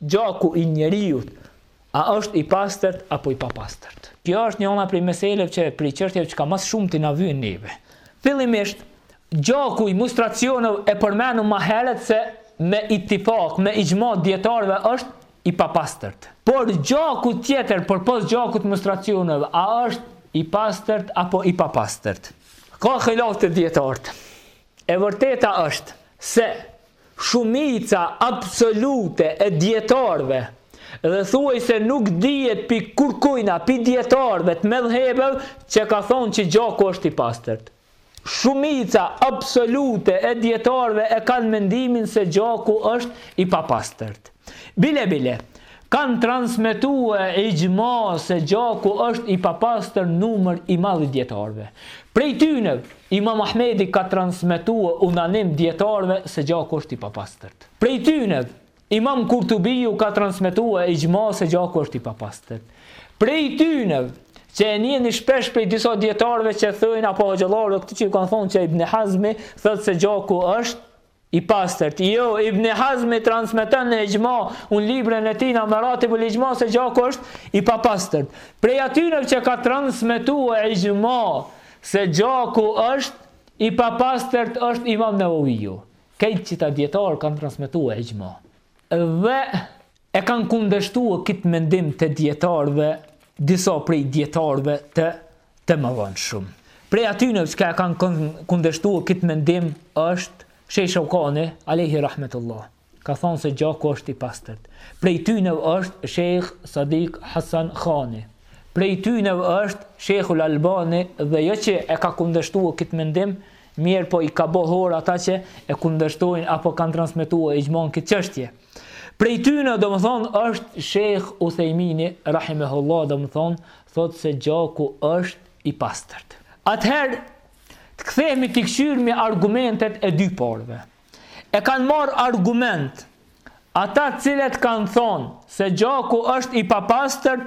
Gjaku i njeriut, a është i pastërt apo i papastërt? Kjo është njëra prej meselëve që, prej çështjeve që ka më së shumti na vyjnë neve. Fillimisht, gjaku i mustracioneve e përmendëm ma herët se me ittifak, me ixhma dijetarëve është i papastërt. Por gjaku tjetër përpos gjakut të mustracioneve, a është i pastërt apo i papastërt? Ka hilaf te dijetarët. E vërteta është se Shumica absolute e dijetarëve dhe thuajse nuk dihet pi kurkujna pi dijetarëve të medhhebeve që ka thonë që gjaku është i pastërt. Shumica absolute e dijetarëve e kanë mendimin se gjaku është i papastërt. Bile bile, kanë transmetue ixhma se gjaku është i papastërt numër i madh i dijetarëve. Prej tyne, Imam Ahmedi ka transmetue unanim dijetarëve se gjaku është i papastërt. Prej tyne, Imam Kurtubiu ka transmetue ixhma se gjaku është i papastërt. Prej tyne, që e nini shpesh prej disa dijetarëve që thojnë apo hoxhallarëve këtu që ju kanë thonë që Ibn Hazmi thotë se gjaku është I pastërt, jo, Ibn Hazmi transmeton në Ixhma, në librin e tij në Maratib ul Ixhma se gjaku është i papastërt. Prej atyre që ka transmetuar Ixhma se gjaku është i papastërt është Imam Neveviu. Kejt këta dijetarë kanë transmetuar Ixhma. Dhe E kanë kundërshtuar këtë mendim të dijetarëve disa prej dijetarëve të të mëvonshëm. Prej atyre që e kanë kundërshtuar këtë mendim është Shejh Sheukani, alejhi rahmetullah, ka thënë se gjaku është i pastërt. Prej tyre është Shejh Sadik Hasan Khani. Prej tyre është Shejhul Albani dhe jo që e ka kundërshtuar këtë mendim, mirëpo i ka bërë horë ata që e kundërshtojnë apo kanë transmetuar ixhma në këtë çështje. Prej tyne, domethonë, është Shejh Uthejmini, Rahimehullah, domethonë, thotë se gjaku është i pastërt. Atëherë, të kthehmi t'i kqyrmi argumentet e dy palëve. E kanë marrë argument, ata cilët kanë thonë se gjaku është i papastërt,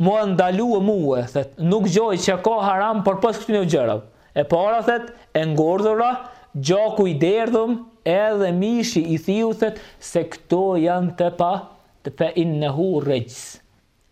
Mua ndalue mue thet nuk gjoj që ka haram përpos ktyne gjërave e para thet e ngordhura gjaku i derdhum edhe mishi i thiut thet se kto jan të pa fe innehu rixhs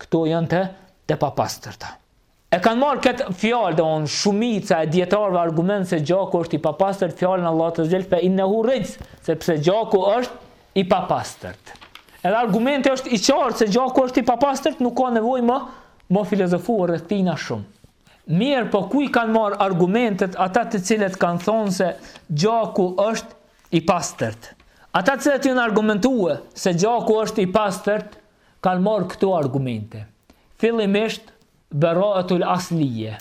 kto jan të të papastërta e kan marr ket fjal domthon shumica e dijetarve argument se gjaku ësht i papastërt fjal e Allahut azze ue xhel fe innehu rixhs sepse gjaku ësht i papastërt. Edhe argumenti është i qartë se gjaku është i papastërt, nuk ka nevojë mo me filozofu rreth tina shumë. Mirëpo ku i kanë marrë argumentet ata të cilët kanë thonë se gjaku është i pastërt? Ata të cilët janë argumentue se gjaku është i pastërt, kanë marrë këto argumente. Fillimisht Beraetul Aslije,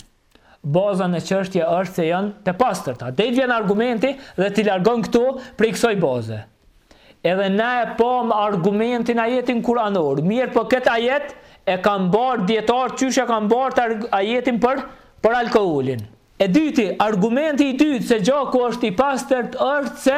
Baza në çështje është se janë të pastërta. Dej vjen argumenti dhe t'i largon këto prej kësaj baze. Edhe na e pam argumentin ajetin kuranor. Mirëpo këtë ajet e kanë bartë dijetarët qysh e kanë bartë ajetin për, për alkoolin. E dyti, argumenti i dytë se gjaku është i pastërt është se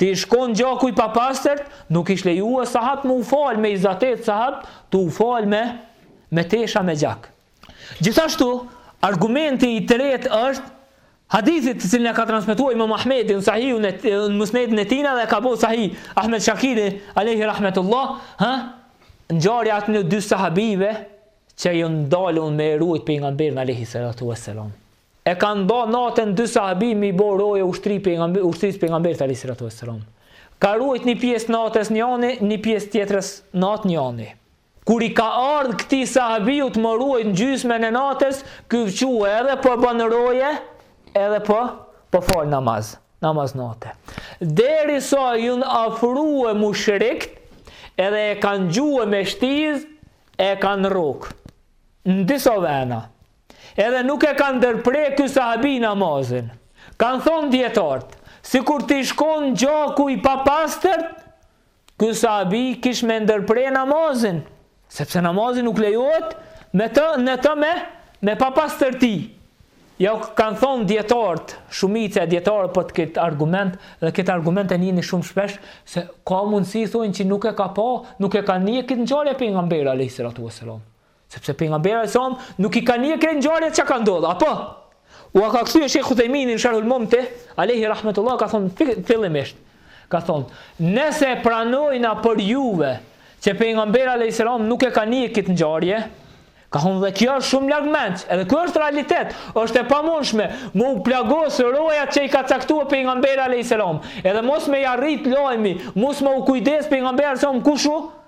T'ish kon gjaku i papastërt, nuk ish lejuar sahabt me u fal me i zatet sahabt, tu u fal me me tesha me gjak. Gjithashtu, argumenti i tretë është hadithi të cilin e ka transmetuar Imam Ahmedi në Sahihu në Musnedin e tina dhe e ka bo sahih Ahmed Shakiri alayhi rahmetullah, ha? Ngjarja atyne dy sahabive që janë dalë me rujt pejgamberin alayhi salatu wassalam. E kanë ba naten dy sahabi me i bo roje ushtri pejgamber ushtris pejgamberit alaihi salatu vesselam. Ka ruajt një pjesë nates një ani, një pjesë tjetrës natë një ani. Kur i ka ardh këtij sahbiut më ruajt gjysmen e nates, ky vque edhe po bën roje, edhe po po fal namaz, namaz nate. Deri sa jun afrue mushrikt edhe e kanë gjue me shtizë e kanë rrok. Në disa vena. Edhe nuk e ka ndërpre ky sahabi namazin. Kanë thonë dijetarët, sikur t'ish kon gjaku i papastërt, ky sahabi kish me ndërpre namazin, sepse namazi nuk lejohet me të në të me, me papastërti. Jo, kanë thonë dijetarët, shumica e dijetarëve për këtë argument, dhe këtë argument e nini shumë shpesh, se ka mundësi thonë që nuk e ka pa, nuk e ka ni këtë ngjarje pejgamberi, a.s. Sepse pejgamberi alayhis salam nuk i ka ni krejt ngjarjet çka kanë ndodhë, apo? Ua ka kthye Sheikh Uthejmini në Sherhul Mumti, alayhi rahmatullah ka thon fillimisht. Ka thon, nëse pranojna për juve që pejgamberi alayhis salam nuk e ka ni këtë ngjarje, Ka thonë dhe kjo është shumë larg mendsh, edhe kjo është realitet, është e pamundshme, me u plagos rojat që i ka caktuar pejgamberi alayhis salam. Edhe mos me i arrit lajmi, mos më u kujdes pejgamberi alayhis salam kush u,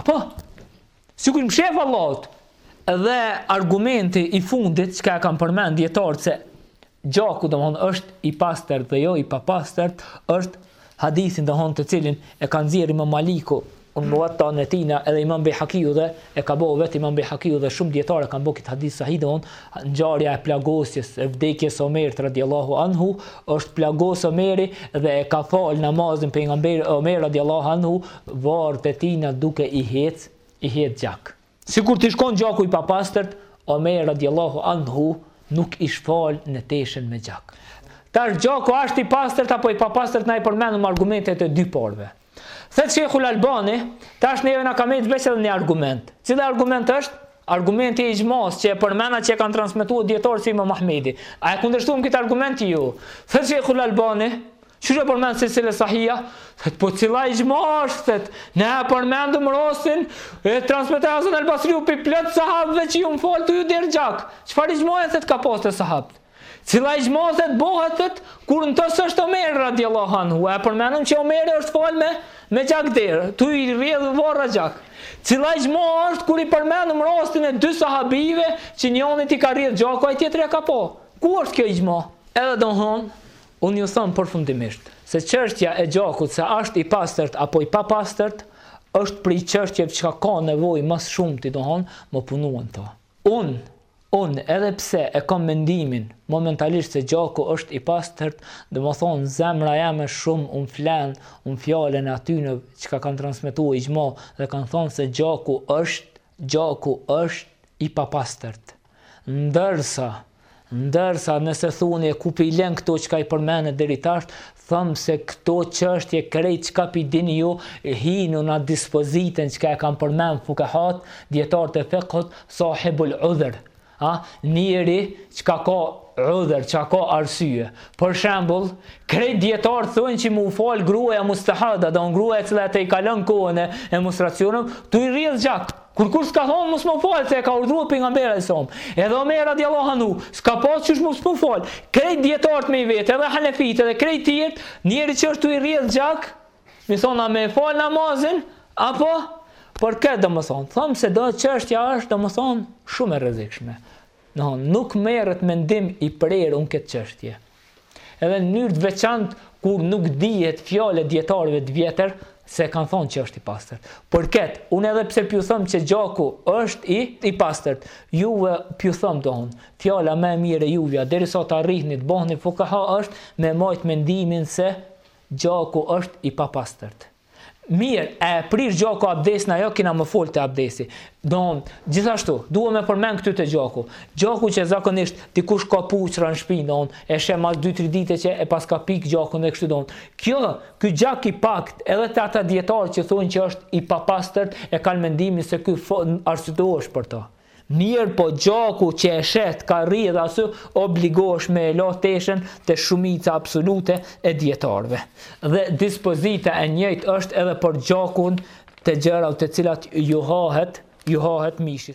Apo? Sikur e sheh Allahun, dhe argumenti i fundit që ka kan përmend dijetarët se gjaku domethon është i pastër dhe jo i papastër është hadithi domethon të cilin e kanë nxjerr imam Maliku në Muvetta-në e tina edhe imam Bejhakiu dhe e ka bo vetë imam Bejhakiu dhe shumë dijetarë e kanë bo këtë hadith sahih domethon ngjarja e plagosjes e vdekjes Omerit radiallahu anhu është plagos Omeri dhe e ka falë namazin për imam bë Omer radiallahu anhu Varrët e tina duke i hec, i hec gjak. Sikur t'ishkan gjaku i papastërt, Omer radijallahu anhu nuk ish fal në teshen me gjak. Tash gjaku a është i pastërt apo i papastërt na i përmendëm argumentet e dy palëve. Thet Shejhul Albani, tash neve na ka met veq edhe ni argument. Cili argument është? Argumenti i ixhmasë që e përmena që e kanë transmetue dijetarët si Imam Ahmedi. A e kundërshtuam këtë argument? Jo. Thet Shejhul Albani, Qysh e përmend se s'ele sahia? Thet po cila ixhma është thet. Ne e përmendëm rastin e transmetoi Hasan el Basriu prej plot sahabëve që jon fal tu ju derdh gjak. Çfarë ixhmaje thet ka pas te sahabët? Cila ixhma thet bëhet thet kur në tës është Omer radiallahu anhu. E përmendëm që Omeri është fal me me gjak derdh. Tu i rrjedh varra gjak. Cila ixhma është kur e përmendëm rastin e dy sahabive që njonit i ka rrjedh gjaku ai tjetri e ka pa. Ku është kjo ixhma? Edhe domthon Unë ju them përfundimisht, se çështja e gjakut se a është i pastërt apo i papastërt, është prej çështjeve çka ka nevojë ma shumë ti domthon me punu n'to. Unë, unë edhe pse e kam mendimin momentalisht se gjaku është i pastërt, domthon zemra jeme shumë um flen në fjalën e atynev çka kanë transmetu ixhma dhe kanë thon se gjaku është Gjaku është i papastërt. Ndërsa, ndërsa, nëse thoni e ku pi len këto çka i përmende deri tash, them se këto çështje krejt çka pi dini ju, hijnë në dispozitën çka e kanë përmend fukahat, dijetarët e fikhut, sahibul udhr, A, njeri qka ka udhër, qka ka arsye. Për shembull, krejt dijetarët thonë që m'u falë gruaja mustahada, domethon gruaja cila e tejkalon kohën e, e menstruacioneve, tu i rrjedh gjak. Kurrkush s'ka thonë mos m'u falë, se e ka urdhru Pejgamberi alejhi selam. Edhe Omer radiallahu anhu, s'ka pas qysh mos m'u falë. Krejt dijetarët me i vetë, edhe hanefit, edhe krejt tjerët, njeri që është tu i rrjedh gjak, M'i thonë a me e falë namazin, po, për këtë domethonë. Thonë se domethonë çështja është domethonë shumë e rrezikshme. Domethonë, nuk merret mendim i prerë në këtë çështje. Edhe në mënyrë të veçantë, kur nuk dihet fjala e dijetarëve të vjetër, se kanë thonë që është i pastërt. Për këtë, unë edhe pse p'ju them që gjaku është i, i pastërt, juve p'ju them domethon, fjala ma e mirë juvja, derisa të arrihni të bohni fukaha është me majtë mendimin se Gjaku është i papastërt. Mirë, a e prish gjaku abdesin ajo, kena me fol te abdesi. Do, gjithashtu, duhet me përmen këtu te gjaku. Gjaku që zakonisht dikush ka puçrra në shpinë, do, e sheh mas 2-3 dite që e pas, ka pikë gjaku në kështu do. Kjo, ky gjak i pakët, edhe te ata dijetarë që thonë që është i papastërt, e kanë mendimin se ky arsyetohesh për ta. Mirëpo gjaku që e sheh ka rri dhe asy obligohesh me e la teshën te shumica absolute e dijetarëve. Dhe dispozita e njëjtë është edhe për gjakun të gjërave të cilat ju hahet ju hahet mishi.